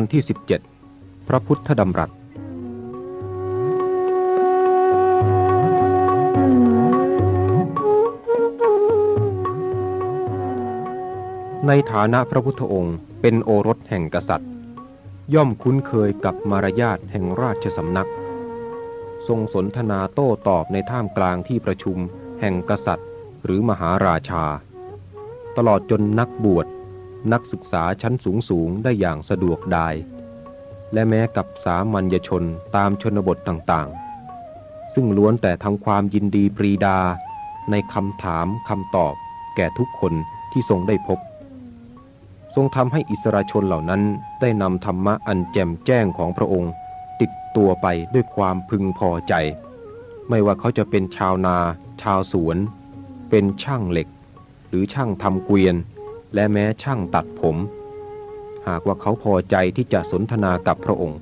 อนที่ 17 พระพุทธดำรัส ในฐานะพระพุทธองค์เป็นโอรสแห่งกษัตริย์ ย่อมคุ้นเคยกับมารยาทแห่งราชสำนัก ทรงสนทนาโต้ตอบในท่ามกลางที่ประชุมแห่งกษัตริย์ หรือมหาราชา ตลอดจนนักบวช นักศึกษาชั้นสูงสูงได้อย่างสะดวกดาย และแม้กับสามัญชนตามชนบทต่างๆ ซึ่งล้วนแต่ทำความยินดีปรีดา ในคำถามคำตอบ แก่ทุกคนที่ทรงได้พบ ทรงทำให้อิสราชนเหล่านั้นได้นำธรรมะอันแจ่มแจ้งของพระองค์ ติดตัวไปด้วยความพึงพอใจ ไม่ว่าเขาจะเป็นชาวนา ชาวสวน เป็นช่างเหล็ก หรือช่างทำเกวียน และแม้ช่างตัดผม หากว่าเขาพอใจที่จะสนทนากับพระองค์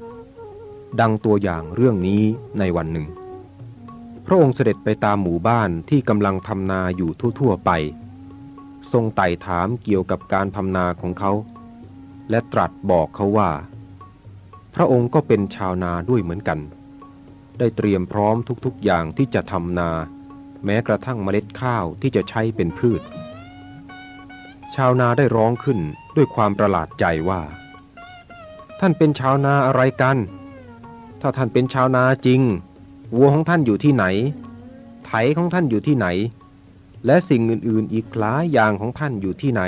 ดังตัวอย่างเรื่องนี้ในวันหนึ่ง พระองค์เสด็จไปตามหมู่บ้านที่กำลังทำนาอยู่ทั่วๆไป ทรงไต่ถามเกี่ยวกับการทำนาของเขา และตรัสบอกเขาว่า พระองค์ก็เป็นชาวนาด้วยเหมือนกัน ได้เตรียมพร้อมทุกๆอย่างที่จะทำนา แม้กระทั่งเมล็ดข้าวที่จะใช้เป็นพืช ชาวนาได้ร้องขึ้นด้วยความประหลาดใจว่า ท่านเป็นชาวนาอะไรกัน ถ้าท่านเป็นชาวนาจริง วัวของท่านอยู่ที่ไหน ไถของท่านอยู่ที่ไหน และสิ่งอื่นๆ อีกหลายอย่างของท่านอยู่ที่ไหน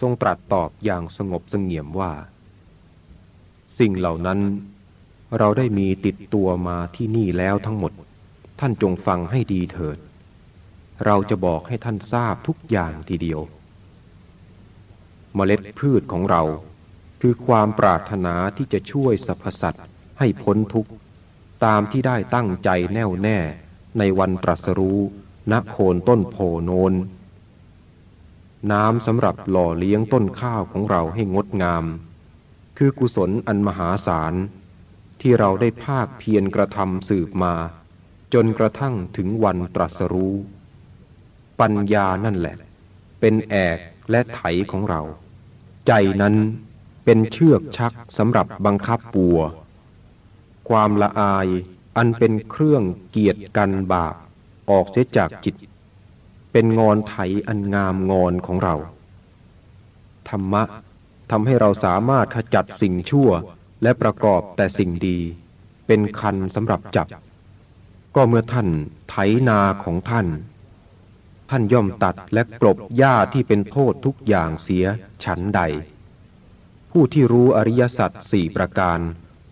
ทรงตรัสตอบอย่างสงบสงี่ยมว่า สิ่งเหล่านั้นเราได้มีติดตัวมาที่นี่แล้วทั้งหมด ท่านจงฟังให้ดีเถิด เราจะบอกให้ท่านทราบทุกอย่างทีเดียว เมล็ดพืชของเรา คือความปรารถนาที่จะช่วยสรรพสัตว์ให้พ้นทุกข์ ตามที่ได้ตั้งใจแน่วแน่ในวันตรัสรู้ณโคนต้นโพโนน น้ำสำหรับหล่อเลี้ยงต้นข้าวของเราให้งดงาม คือกุศลอันมหาศาล ที่เราได้ภาคเพียรกระทำสืบมา จนกระทั่งถึงวันตรัสรู้ ปัญญานั่นแหละ เป็นแอกและไถของเรา ใจนั้นเป็นเชือกชักสำหรับบังคับปัว ความละอายอันเป็นเครื่องเกียรติกันบาปออกเสียจากจิต เป็นงอนไถอันงามงอนของเรา ธรรมะทำให้เราสามารถขจัดสิ่งชั่วและประกอบแต่สิ่งดี เป็นคันสำหรับจับ ก็เมื่อท่านไถนาของท่าน ท่านย่อมตัดและกลบหญ้าที่เป็นโทษทุกอย่างเสียฉันใด ผู้ที่รู้อริยสัจสี่ประการ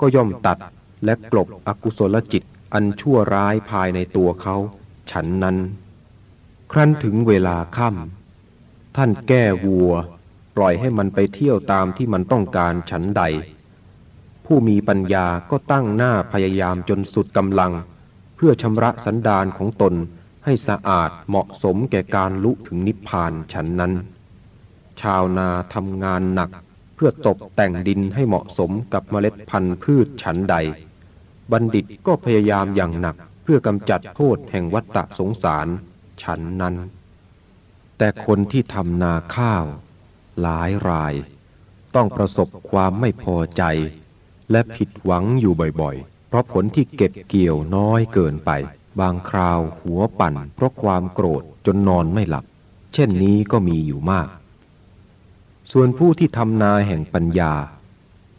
ก็ย่อมตัดและกลบอกุศลจิตอันชั่วร้ายภายในตัวเขาฉันนั้น ครั้นถึงเวลาค่ำท่านแก้วัว ปล่อยให้มันไปเที่ยวตามที่มันต้องการฉันใด ผู้มีปัญญาก็ตั้งหน้าพยายามจนสุดกำลัง เพื่อชำระสันดานของตน ให้สะอาดเหมาะสมแก่การลุถึงนิพพานฉันนั้น ชาวนาทำงานหนักเพื่อตกแต่งดินให้เหมาะสมกับเมล็ดพันธุ์พืชฉันใด บัณฑิตก็พยายามอย่างหนักเพื่อกำจัดโทษแห่งวัฏฏะสงสารฉันนั้น แต่คนที่ทำนาข้าว หลายราย ต้องประสบความไม่พอใจ และผิดหวังอยู่บ่อยๆ เพราะผลที่เก็บเกี่ยวน้อยเกินไป บางคราวหัวปั่นเพราะความโกรธจนนอนไม่หลับ เช่นนี้ก็มีอยู่มาก ส่วนผู้ที่ทำนาแห่งปัญญา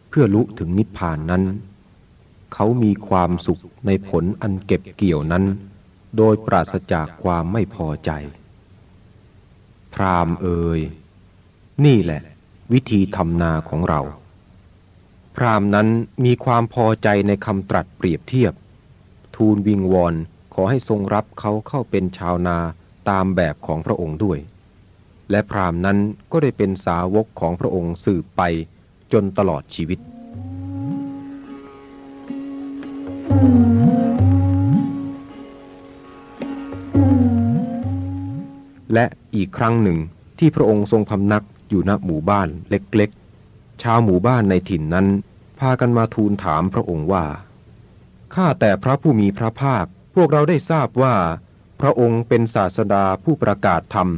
เพื่อลุถึงนิพพานนั้น เขามีความสุขในผลอันเก็บเกี่ยวนั้น โดยปราศจากความไม่พอใจ พรามเอ่ยนี่แหละ วิธีทำนาของเรา พรามนั้นมีความพอใจในคำตรัสเปรียบเทียบ ทูลวิงวอน ขอให้ทรงรับเขาเข้าเป็นชาวนาตามแบบของพระองค์ด้วย และพรามนั้นก็ได้เป็นสาวกของพระองค์สืบไปจนตลอดชีวิต และอีกครั้งหนึ่งที่พระองค์ทรงพำนักอยู่ณหมู่บ้านเล็กๆ ชาวหมู่บ้านในถิ่นนั้น พากันมาทูลถามพระองค์ว่า ข้าแต่พระผู้มีพระภาค พวกเราได้ทราบว่า พระองค์เป็นศาสดาผู้ประกาศธรรม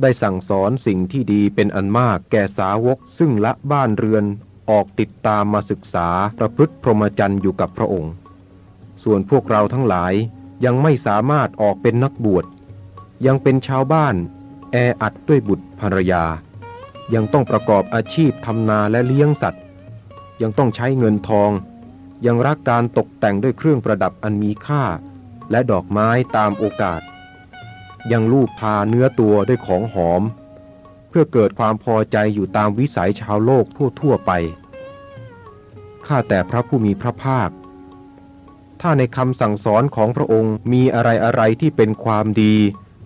ได้สั่งสอนสิ่งที่ดีเป็นอันมากแก่สาวก ซึ่งละบ้านเรือนออกติดตามมาศึกษาประพฤติพรหมจรรย์อยู่กับพระองค์ ส่วนพวกเราทั้งหลายยังไม่สามารถออกเป็นนักบวช ยังเป็นชาวบ้าน แออัดด้วยบุตรภรรยา ยังต้องประกอบอาชีพทำนาและเลี้ยงสัตว์ ยังต้องใช้เงินทอง ยังรักการตกแต่งด้วยเครื่องประดับอันมีค่า และดอกไม้ตามโอกาส ยังลูบพาเนื้อตัวด้วยของหอม เพื่อเกิดความพอใจอยู่ตามวิสัยชาวโลกทั่วๆไป ข้าแต่พระผู้มีพระภาค ถ้าในคำสั่งสอนของพระองค์มีอะไรอะไรที่เป็นความดี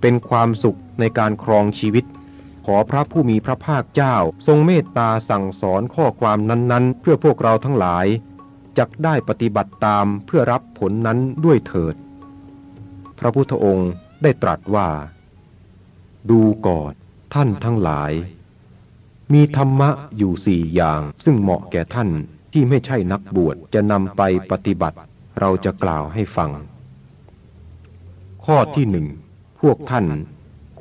เป็นความสุขในการครองชีวิต ขอพระผู้มีพระภาคเจ้า ทรงเมตตาสั่งสอนข้อความนั้นๆ เพื่อพวกเราทั้งหลายจักได้ปฏิบัติตามเพื่อรับผลนั้นด้วยเถิด พระพุทธองค์ได้ตรัสว่า ดูก่อนท่านทั้งหลาย มีธรรมะอยู่สี่อย่างซึ่งเหมาะแก่ท่านที่ไม่ใช่นักบวชจะนำไปปฏิบัติ เราจะกล่าวให้ฟัง ข้อที่หนึ่งพวกท่าน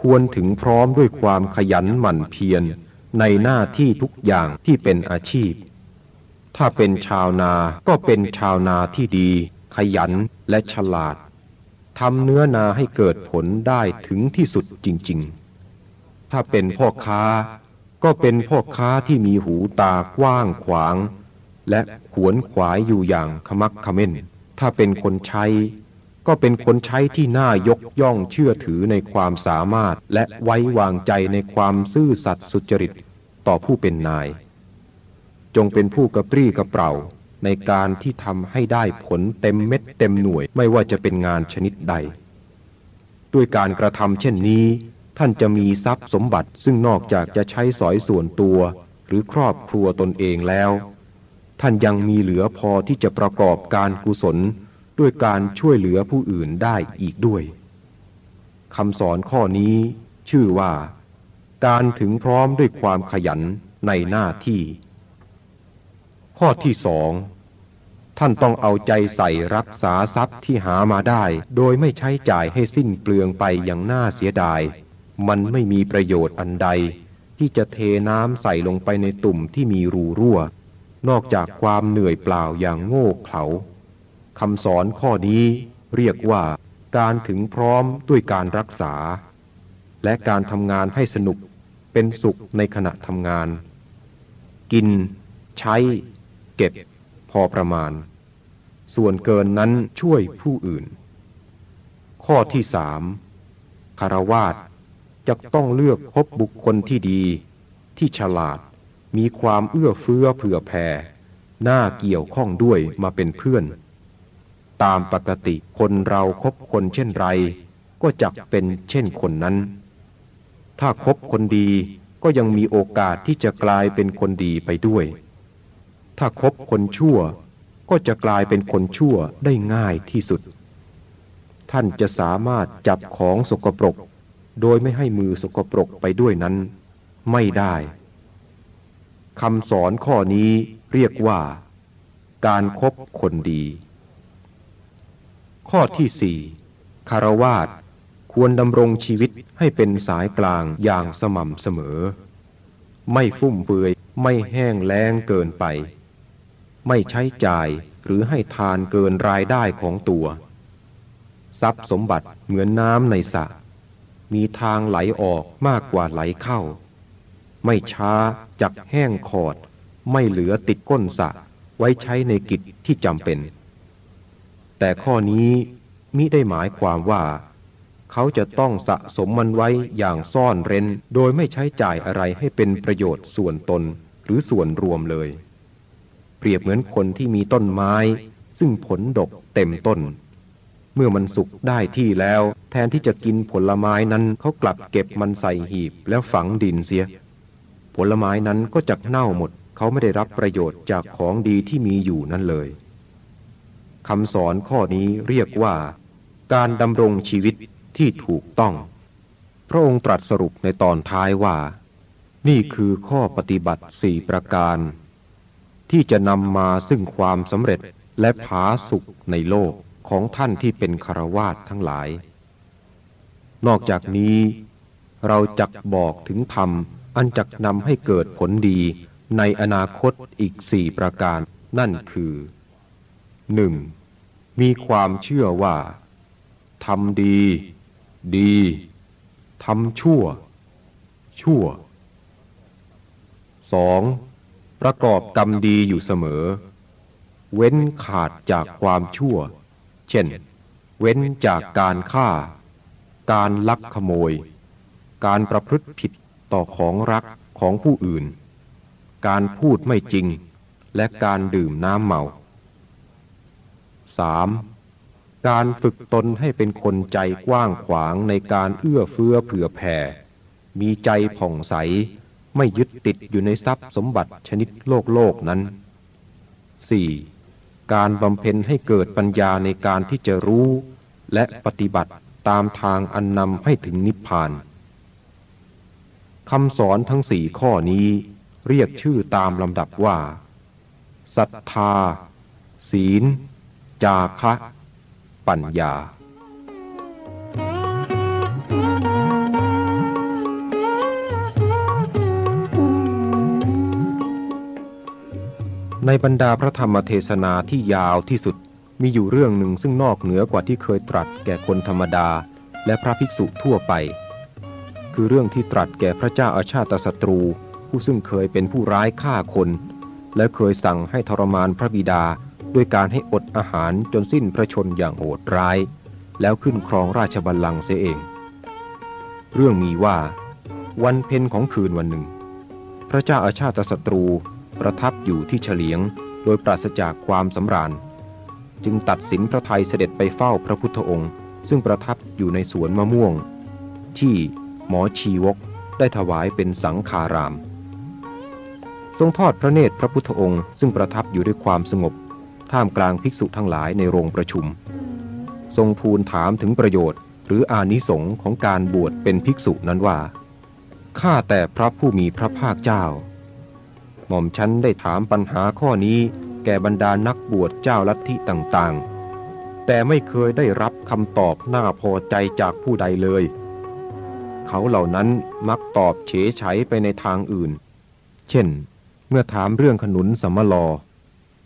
ควรถึงพร้อมด้วยความขยันหมั่นเพียรในหน้าที่ทุกอย่างที่เป็นอาชีพ ถ้าเป็นชาวนาก็เป็นชาวนาที่ดี ขยันและฉลาด ทำเนื้อนาให้เกิดผลได้ถึงที่สุดจริง ๆ ถ้าเป็นพ่อค้าก็เป็นพ่อค้าที่มีหูตากว้างขวาง และขวนขวายอยู่อย่างขมักขม้น ถ้าเป็นคนใช้ ก็เป็นคนใช้ที่น่ายกย่องเชื่อถือในความสามารถและไว้วางใจในความซื่อสัตย์สุจริตต่อผู้เป็นนาย จงเป็นผู้กระปรี้กระเปร่า ในการที่ทำให้ได้ผลเต็มเม็ดเต็มหน่วยไม่ว่าจะเป็นงานชนิดใด ด้วยการกระทำเช่นนี้ ท่านจะมีทรัพย์สมบัติซึ่งนอกจากจะใช้สอยส่วนตัว หรือครอบครัวตนเองแล้ว ท่านยังมีเหลือพอที่จะประกอบการกุศล ด้วยการช่วยเหลือผู้อื่นได้อีกด้วยคำสอนข้อนี้ ชื่อว่า การถึงพร้อมด้วยความขยันในหน้าที่ ข้อที่สองท่านต้องเอาใจใส่รักษาทรัพย์ที่หามาได้ โดยไม่ใช้จ่ายให้สิ้นเปลืองไปอย่างน่าเสียดาย มันไม่มีประโยชน์อันใด ที่จะเทน้ำใส่ลงไปในตุ่มที่มีรูรั่ว นอกจากความเหนื่อยเปล่าอย่างโง่เขลาคำสอนข้อนี้เรียกว่า การถึงพร้อมด้วยการรักษา และการทำงานให้สนุกเป็นสุขในขณะทำงาน กิน ใช้ เก็บพอประมาณ ส่วนเกินนั้นช่วยผู้อื่น ข้อที่สามคารวาสจะต้องเลือกคบบุคคลที่ดี ที่ฉลาด มีความเอื้อเฟื้อเผื่อแผ่น่าเกี่ยวข้องด้วยมาเป็นเพื่อน ตามปกติคนเราครบคนเช่นไร ก็จักเป็นเช่นคนนั้น ถ้าคบคนดีก็ยังมีโอกาสที่จะกลายเป็นคนดีไปด้วย ถ้าคบคนชั่วก็จะกลายเป็นคนชั่วได้ง่ายที่สุด ท่านจะสามารถจับของสกปรก โดยไม่ให้มือสกปรกไปด้วยนั้น ไม่ได้คำสอนข้อนี้เรียกว่า การครบคนดี ข้อที่สี่คารวาสควรดำรงชีวิตให้เป็นสายกลางอย่างสม่ำเสมอ ไม่ฟุ่มเฟือยไม่แห้งแล้งเกินไป ไม่ใช้จ่ายหรือให้ทานเกินรายได้ของตัว ทรัพย์สมบัติเหมือนน้ำในสระมีทางไหลออกมากกว่าไหลเข้า ไม่ช้าจักแห้งขอด ไม่เหลือติดก้นสระไว้ใช้ในกิจที่จำเป็น แต่ข้อนี้มิได้หมายความว่า เขาจะต้องสะสมมันไว้อย่างซ่อนเร้น โดยไม่ใช้จ่ายอะไรให้เป็นประโยชน์ส่วนตนหรือส่วนรวมเลย เปรียบเหมือนคนที่มีต้นไม้ ซึ่งผลดกเต็มต้น เมื่อมันสุกได้ที่แล้ว แทนที่จะกินผลไม้นั้นเขากลับเก็บมันใส่หีบแล้วฝังดินเสีย ผลไม้นั้นก็จะเน่าหมด เขาไม่ได้รับประโยชน์จากของดีที่มีอยู่นั่นเลยคำสอนข้อนี้เรียกว่า การดำรงชีวิตที่ถูกต้อง พระองค์ตรัสสรุปในตอนท้ายว่า นี่คือข้อปฏิบัติสี่ประการ ที่จะนำมาซึ่งความสำเร็จและผาสุขในโลกของท่านที่เป็นคารวาสทั้งหลาย นอกจากนี้ เราจักบอกถึงธรรม อันจักนำให้เกิดผลดีในอนาคตอีกสี่ประการนั่นคือ 1. มีความเชื่อว่าทำดี ดีทำชั่ว ชั่ว 2. ประกอบกรรมดีอยู่เสมอ เว้นขาดจากความชั่ว เช่น เว้นจากการฆ่า การลักขโมย การประพฤติผิดต่อของรักของผู้อื่น การพูดไม่จริง และการดื่มน้ำเมา 3. การฝึกตนให้เป็นคนใจกว้างขวางในการเอื้อเฟื้อเผื่อแผ่ มีใจผ่องใส ไม่ยึดติดอยู่ในทรัพย์สมบัติชนิดโลกโลกนั้น 4. การบำเพ็ญให้เกิดปัญญาในการที่จะรู้ และปฏิบัติตามทางอันนำให้ถึงนิพพานคำสอนทั้งสี่ข้อนี้เรียกชื่อตามลำดับว่าศรัทธา ศีล จาคะ ปัญญา ในบรรดาพระธรรมเทศนาที่ยาวที่สุดมีอยู่เรื่องหนึ่งซึ่งนอกเหนือกว่าที่เคยตรัสแก่คนธรรมดา และพระภิกษุทั่วไป คือเรื่องที่ตรัสแก่พระเจ้าอาชาติศัตรู ผู้ซึ่งเคยเป็นผู้ร้ายฆ่าคน และเคยสั่งให้ทรมานพระบิดาด้วยการให้อดอาหารจนสิ้นพระชนอย่างโหดร้าย แล้วขึ้นครองราชบัลลังก์เสียเอง เรื่องมีว่า วันเพ็ญของคืนวันหนึ่ง พระเจ้าอาชาติศัตรู ประทับอยู่ที่เฉลียง โดยปราศจากความสำราญ จึงตัดสินพระไทยเสด็จไปเฝ้าพระพุทธองค์ ซึ่งประทับอยู่ในสวนมะม่วง ที่หมอชีวกได้ถวายเป็นสังขาราม ทรงทอดพระเนตรพระพุทธองค์ ซึ่งประทับอยู่ด้วยความสงบ ท่ามกลางภิกษุทั้งหลายในโรงประชุม ทรงทูลถามถึงประโยชน์ หรืออานิสงค์ของการบวชเป็นภิกษุนั้นว่าข้าแต่พระผู้มีพระภาคเจ้า หม่อมฉันได้ถามปัญหาข้อนี้แก่บรรดานักบวชเจ้าลัทธิต่างๆ แต่ไม่เคยได้รับคำตอบน่าพอใจจากผู้ใดเลย เขาเหล่านั้นมักตอบเฉยไฉไปในทางอื่น เช่น เมื่อถามเรื่องขนุนสมลอ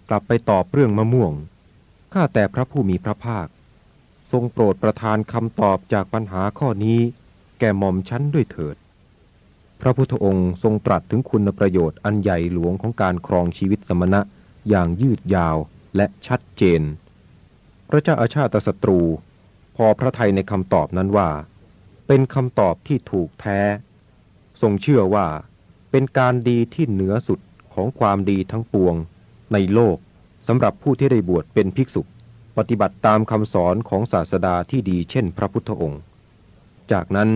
กลับไปตอบเรื่องมะม่วง ข้าแต่พระผู้มีพระภาค ทรงโปรดประทานคำตอบจากปัญหาข้อนี้ แก่หม่อมชั้นด้วยเถิด พระพุทธองค์ทรงตรัสถึงคุณประโยชน์อันใหญ่หลวงของการครองชีวิตสมณะอย่างยืดยาวและชัดเจน พระเจ้าอาชาติศัตรู พอพระไทยในคำตอบนั้นว่า เป็นคำตอบที่ถูกแท้ ทรงเชื่อว่า เป็นการดีที่เหนือสุดของความดีทั้งปวง ในโลกสำหรับผู้ที่ได้บวชเป็นภิกษุ ปฏิบัติตามคำสอนของศาสดาที่ดีเช่นพระพุทธองค์ จากนั้น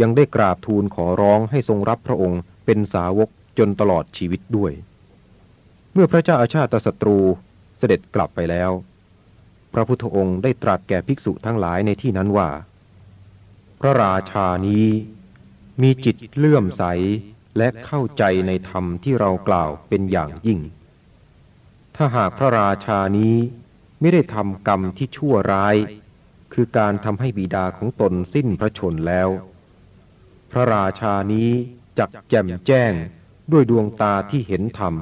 ยังได้กราบทูลขอร้องให้ทรงรับพระองค์เป็นสาวกจนตลอดชีวิตด้วย เมื่อพระเจ้าอาชาติศัตรูเสด็จกลับไปแล้ว พระพุทธองค์ได้ตรัสแก่ภิกษุทั้งหลายในที่นั้นว่า พระราชานี้มีจิตเลื่อมใสและเข้าใจในธรรมที่เรากล่าวเป็นอย่างยิ่ง ถ้าหากพระราชานี้ไม่ได้ทำกรรมที่ชั่วร้าย คือการทำให้บิดาของตนสิ้นพระชนแล้ว พระราชานี้จักแจ่มแจ้งด้วยดวงตาที่เห็นธรรม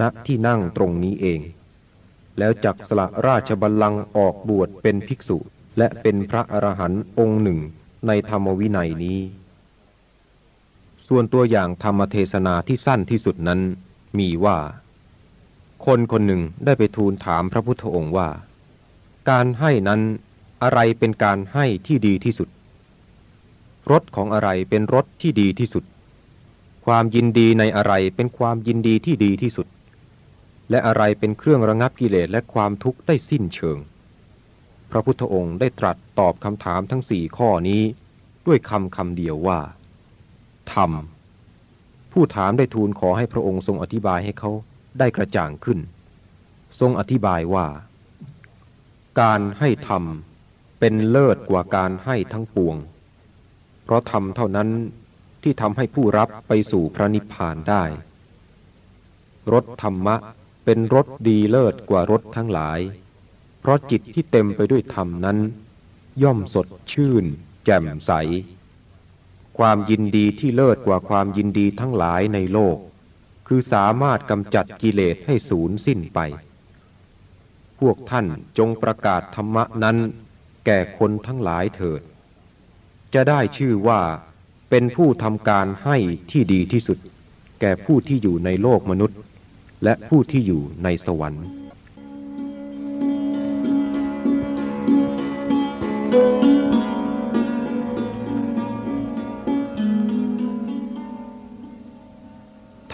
ณที่นั่งตรงนี้เอง แล้วจักสละราชบัลลังก์ออกบวชเป็นภิกษุและเป็นพระอรหันต์องค์หนึ่งในธรรมวินัยนี้ ส่วนตัวอย่างธรรมเทศนาที่สั้นที่สุดนั้นมีว่า คนคนหนึ่งได้ไปทูลถามพระพุทธองค์ว่า การให้นั้นอะไรเป็นการให้ที่ดีที่สุด รถของอะไรเป็นรถที่ดีที่สุด ความยินดีในอะไรเป็นความยินดีที่ดีที่สุด และอะไรเป็นเครื่องระงับกิเลสและความทุกข์ได้สิ้นเชิง พระพุทธองค์ได้ตรัสตอบคำถามทั้งสี่ข้อนี้ ด้วยคำคำเดียวว่า ธรรม ผู้ถามได้ทูลขอให้พระองค์ทรงอธิบายให้เขาได้กระจ่างขึ้น ทรงอธิบายว่า การให้ธรรมเป็นเลิศกว่าการให้ทั้งปวง เพราะธรรมเท่านั้นที่ทำให้ผู้รับไปสู่พระนิพพานได้ รสธรรมะเป็นรสดีเลิศกว่ารสทั้งหลาย เพราะจิตที่เต็มไปด้วยธรรมนั้น ย่อมสดชื่น แจ่มใส ความยินดีที่เลิศกว่าความยินดีทั้งหลายในโลก คือสามารถกำจัดกิเลสให้สูญสิ้นไป พวกท่านจงประกาศธรรมะนั้น แก่คนทั้งหลายเถิด จะได้ชื่อว่าเป็นผู้ทำการให้ที่ดีที่สุด แก่ผู้ที่อยู่ในโลกมนุษย์ และผู้ที่อยู่ในสวรรค์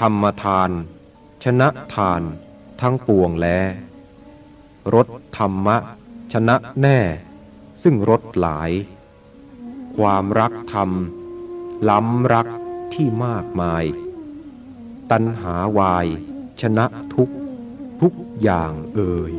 ธรรมทาน ชนะทานทั้งปวงแลรสธรรมะ ชนะแน่ ซึ่งรสหลาย ความรักธรรม ล้ำรักที่มากมาย ตัณหาวาย ชนะทุกทุกอย่างเอ่ย